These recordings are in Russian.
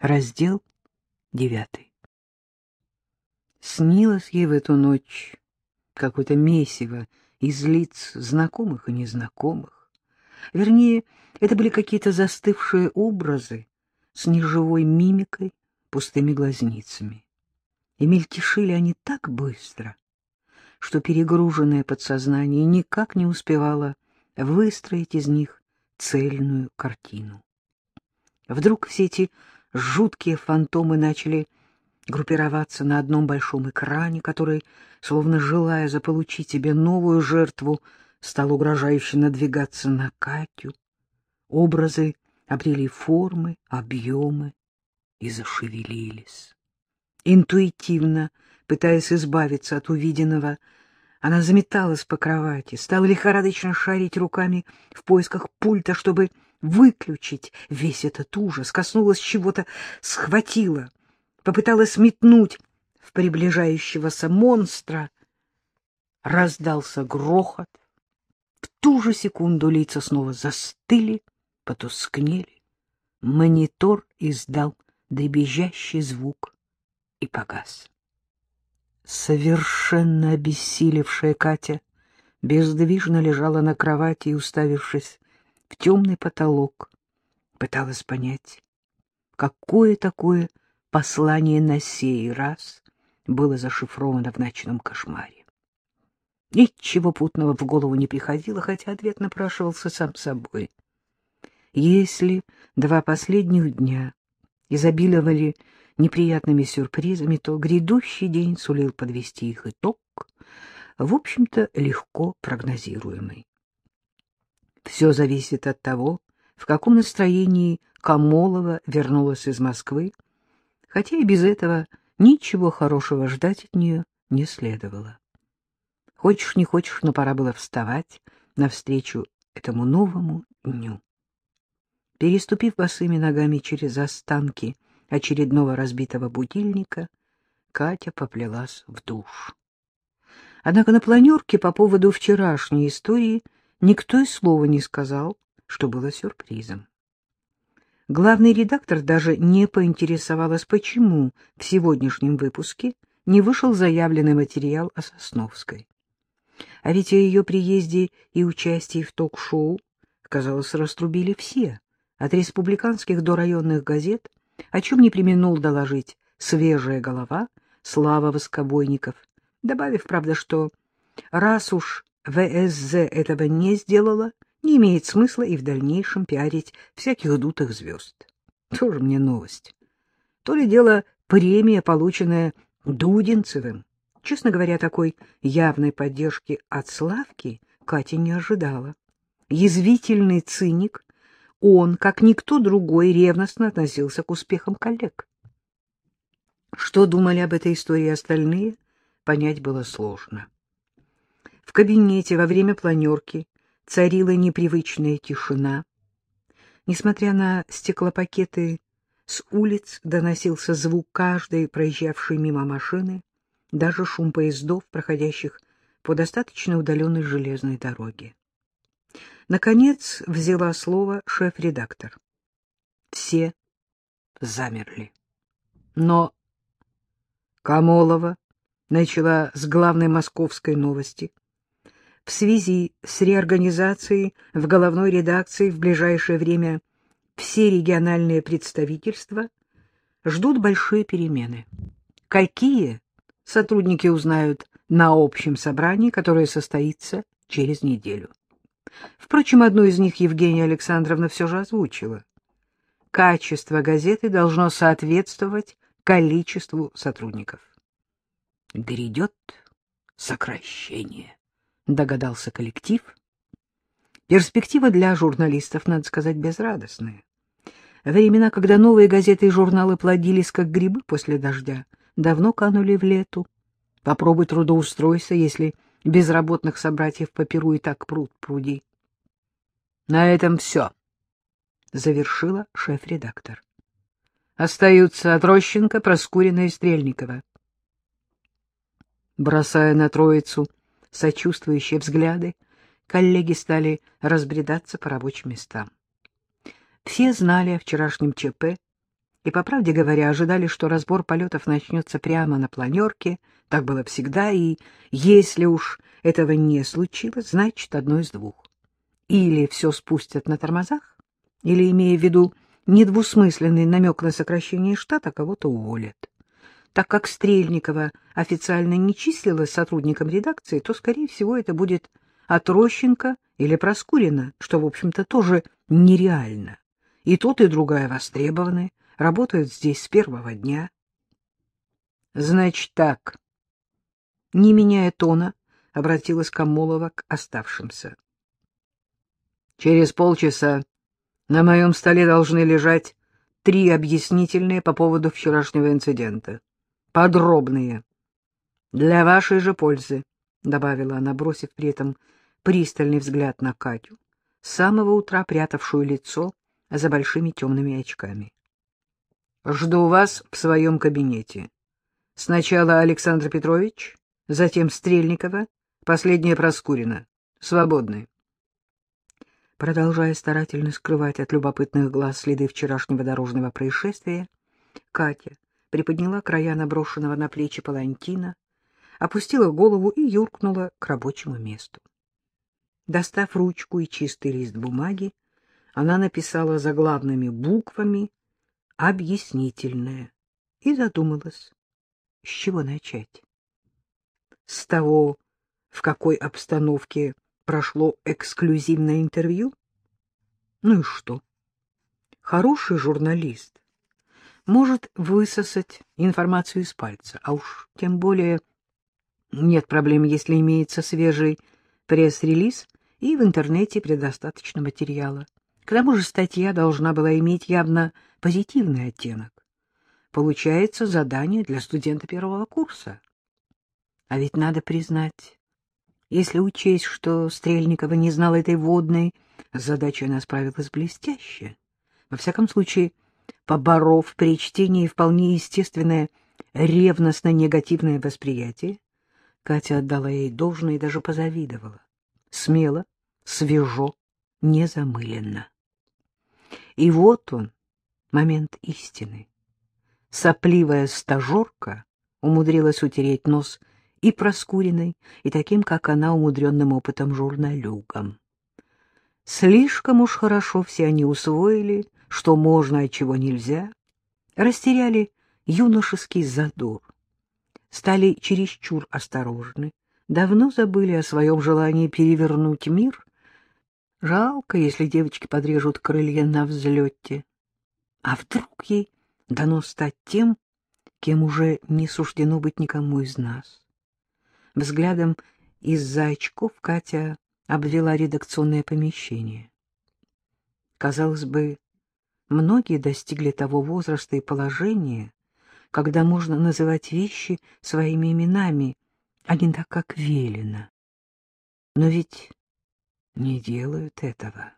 Раздел девятый. Снилось ей в эту ночь какое-то месиво из лиц знакомых и незнакомых. Вернее, это были какие-то застывшие образы с неживой мимикой, пустыми глазницами. И мельтешили они так быстро, что перегруженное подсознание никак не успевало выстроить из них цельную картину. Вдруг все эти жуткие фантомы начали группироваться на одном большом экране, который, словно желая заполучить себе новую жертву, стал угрожающе надвигаться на Катю. Образы обрели формы, объемы и зашевелились. Интуитивно, пытаясь избавиться от увиденного, она заметалась по кровати, стала лихорадочно шарить руками в поисках пульта, чтобы выключить весь этот ужас, коснулась чего-то, схватила, попыталась метнуть в приближающегося монстра. Раздался грохот. В ту же секунду лица снова застыли, потускнели. Монитор издал дребезжащий звук и погас. Совершенно обессилевшая Катя бездвижно лежала на кровати и, уставившись в темный потолок, пыталась понять, какое такое послание на сей раз было зашифровано в ночном кошмаре. Ничего путного в голову не приходило, хотя ответ напрашивался сам собой. Если два последних дня изобиловали неприятными сюрпризами, то грядущий день сулил подвести их итог, в общем-то, легко прогнозируемый. Все зависит от того, в каком настроении Камолова вернулась из Москвы, хотя и без этого ничего хорошего ждать от нее не следовало. Хочешь, не хочешь, но пора было вставать навстречу этому новому дню. Переступив босыми ногами через останки очередного разбитого будильника, Катя поплелась в душ. Однако на планерке по поводу вчерашней истории никто и слова не сказал, что было сюрпризом. Главный редактор даже не поинтересовалась, почему в сегодняшнем выпуске не вышел заявленный материал о Сосновской. А ведь о ее приезде и участии в ток-шоу, казалось, раструбили все, от республиканских до районных газет, о чем не применул доложить свежая голова Слава Воскобойников, добавив, правда, что раз уж ВСЗ этого не сделала, не имеет смысла и в дальнейшем пиарить всяких дутых звезд. Тоже мне новость. То ли дело премия, полученная Дудинцевым. Честно говоря, такой явной поддержки от Славки Катя не ожидала. Язвительный циник, он, как никто другой, ревностно относился к успехам коллег. Что думали об этой истории остальные, понять было сложно. Кабинете во время планерки царила непривычная тишина. Несмотря на стеклопакеты, с улиц доносился звук каждой проезжавшей мимо машины, даже шум поездов, проходящих по достаточно удаленной железной дороге. Наконец взяла слово шеф-редактор. Все замерли. Но Камолова начала с главной московской новости — в связи с реорганизацией в головной редакции в ближайшее время все региональные представительства ждут большие перемены. Какие сотрудники узнают на общем собрании, которое состоится через неделю. Впрочем, одну из них Евгения Александровна все же озвучила. Качество газеты должно соответствовать количеству сотрудников. Грядет сокращение. — догадался коллектив. Перспектива для журналистов, надо сказать, безрадостная. Времена, когда новые газеты и журналы плодились, как грибы после дождя, давно канули в лету. Попробуй трудоустройся, если безработных собратьев по Перу и так пруд пруди. — На этом все, — завершила шеф-редактор. Остаются Отрощенко, Проскурина и Стрельникова. Бросая на троицу сочувствующие взгляды, коллеги стали разбредаться по рабочим местам. Все знали о вчерашнем ЧП, И, по правде говоря, ожидали, что разбор полетов начнется прямо на планерке. Так было всегда, и если уж этого не случилось, значит, одно из двух. Или все спустят на тормозах, или, имея в виду недвусмысленный намек на сокращение штата, кого-то уволят. Так как Стрельникова официально не числилась сотрудником редакции, то, скорее всего, это будет Отрощенко или Проскурина, что, в общем-то, тоже нереально. И тот, и другая востребованы, работают здесь с первого дня. Значит так, не меняя тона, обратилась Камолова к оставшимся. Через полчаса на моем столе должны лежать три объяснительные по поводу вчерашнего инцидента. Подробные. Для вашей же пользы, — добавила она, бросив при этом пристальный взгляд на Катю, с самого утра прятавшую лицо за большими темными очками. Жду вас в своем кабинете. Сначала Александр Петрович, затем Стрельникова, последняя Проскурина. Свободны. Продолжая старательно скрывать от любопытных глаз следы вчерашнего дорожного происшествия, Катя приподняла края наброшенного на плечи палантина, опустила голову и юркнула к рабочему месту. Достав ручку и чистый лист бумаги, она написала заглавными буквами объяснительное и задумалась, с чего начать. С того, в какой обстановке прошло эксклюзивное интервью? Ну и что? Хороший журналист может высосать информацию из пальца, а уж тем более нет проблем, если имеется свежий пресс-релиз и в интернете предостаточно материала. К тому же статья должна была иметь явно позитивный оттенок. Получается задание для студента первого курса. А ведь надо признать, если учесть, что Стрельникова не знала этой водной, задача она справилась блестяще. Во всяком случае, поборов при чтении вполне естественное ревностно-негативное восприятие, Катя отдала ей должное и даже позавидовала. Смело, свежо, незамыленно. И вот он, момент истины. Сопливая стажерка умудрилась утереть нос и проскуренной, и таким, как она, умудренным опытом журналюгом. Слишком уж хорошо все они усвоили, что можно, а чего нельзя, растеряли юношеский задор, стали чересчур осторожны, давно забыли о своем желании перевернуть мир Жалко, если девочки подрежут крылья на взлете. А вдруг ей дано стать тем, кем уже не суждено быть никому из нас? Взглядом из-за очков Катя обвела редакционное помещение. Казалось бы, многие достигли того возраста и положения, когда можно называть вещи своими именами, а не так, как велено. Но ведь не делают этого.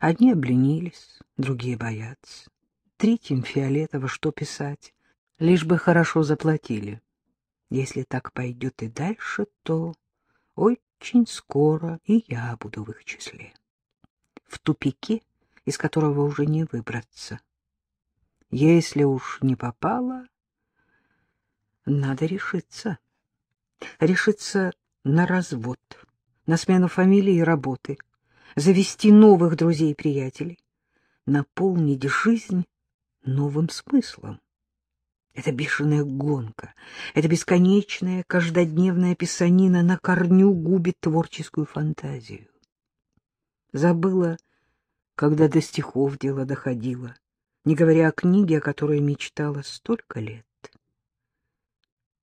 Одни обленились, другие боятся. Третьим фиолетово что писать, лишь бы хорошо заплатили. Если так пойдет и дальше, то очень скоро и я буду в их числе. В тупике, из которого уже не выбраться. Если уж не попало, надо решиться. Решиться на развод на смену фамилии и работы, завести новых друзей и приятелей, наполнить жизнь новым смыслом. Это бешеная гонка, это бесконечная каждодневная писанина на корню губит творческую фантазию. Забыла, когда до стихов дело доходило, не говоря о книге, о которой мечтала столько лет.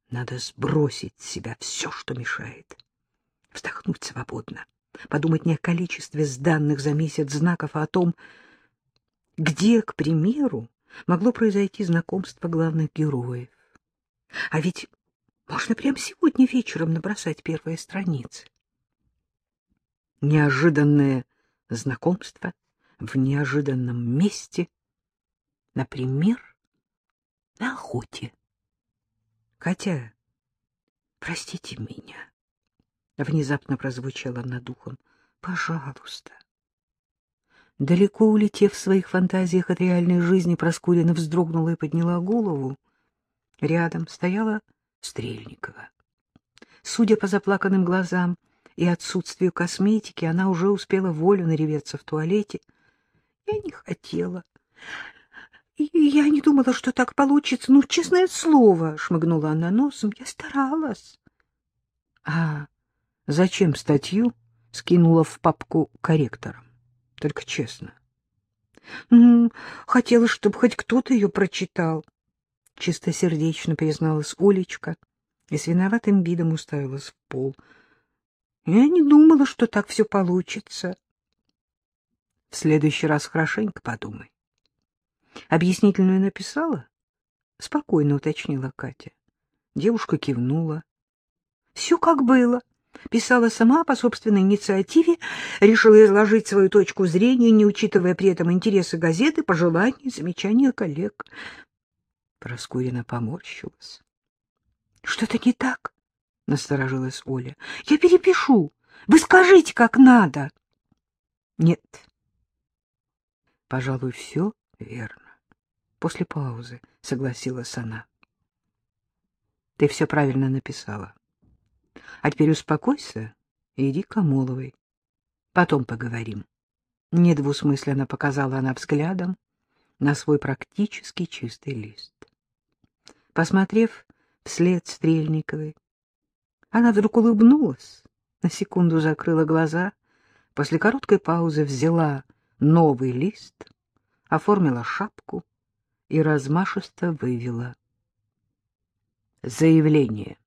Надо сбросить с себя все, что мешает вздохнуть свободно, подумать не о количестве сданных за месяц знаков, а о том, где, к примеру, могло произойти знакомство главных героев. А ведь можно прямо сегодня вечером набросать первые страницы. Неожиданное знакомство в неожиданном месте, например, на охоте. Катя, простите меня. Внезапно прозвучало над ухом. «Пожалуйста». Далеко улетев в своих фантазиях от реальной жизни, Проскурина вздрогнула и подняла голову. Рядом стояла Стрельникова. Судя по заплаканным глазам и отсутствию косметики, она уже успела волю нареветься в туалете. Я не хотела. Я не думала, что так получится. Ну, честное слово, шмыгнула она носом. Я старалась. А зачем статью скинула в папку корректором? Только честно. Ну, хотела, чтобы хоть кто-то ее прочитал. Чистосердечно призналась Олечка и с виноватым видом уставилась в пол. Я не думала, что так все получится. В следующий раз хорошенько подумай. Объяснительную написала? Спокойно уточнила Катя. Девушка кивнула. Все как было. Писала сама по собственной инициативе, решила изложить свою точку зрения, не учитывая при этом интересы газеты, пожелания замечания коллег. Проскурина поморщилась. — Что-то не так? — насторожилась Оля. — Я перепишу. Вы скажите, как надо. — Нет. Пожалуй, все верно. После паузы согласилась она. — Ты все правильно написала. А теперь успокойся и иди к Амоловой. Потом поговорим. Недвусмысленно показала она взглядом на свой практически чистый лист. Посмотрев вслед Стрельниковой, она вдруг улыбнулась, на секунду закрыла глаза, после короткой паузы взяла новый лист, оформила шапку и размашисто вывела. Заявление.